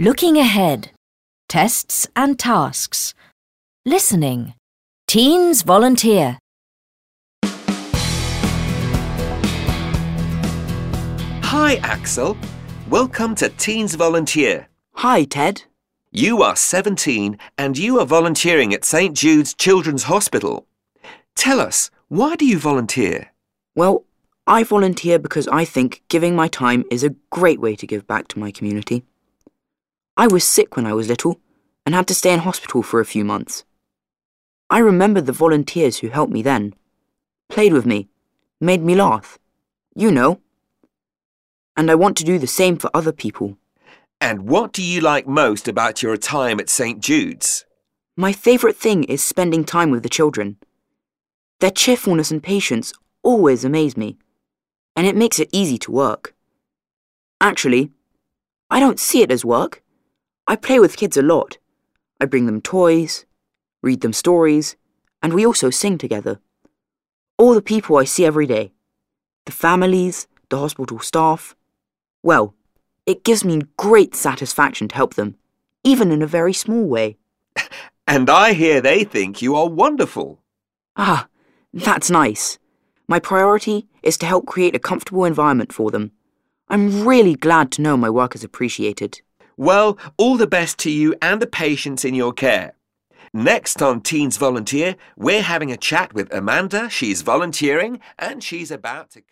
Looking ahead. Tests and tasks. Listening. Teens volunteer. Hi, Axel. Welcome to Teens Volunteer. Hi, Ted. You are 17 and you are volunteering at St. Jude's Children's Hospital. Tell us, why do you volunteer? Well, I volunteer because I think giving my time is a great way to give back to my community. I was sick when I was little and had to stay in hospital for a few months. I remember the volunteers who helped me then, played with me, made me laugh. You know. And I want to do the same for other people. And what do you like most about your time at St. Jude's? My favourite thing is spending time with the children. Their cheerfulness and patience always amaze me, and it makes it easy to work. Actually, I don't see it as work. I play with kids a lot. I bring them toys, read them stories, and we also sing together. All the people I see every day the families, the hospital staff well, it gives me great satisfaction to help them, even in a very small way. And I hear they think you are wonderful. Ah, that's nice. My priority is to help create a comfortable environment for them. I'm really glad to know my work is appreciated. Well, all the best to you and the patients in your care. Next on Teens Volunteer, we're having a chat with Amanda. She's volunteering and she's about to.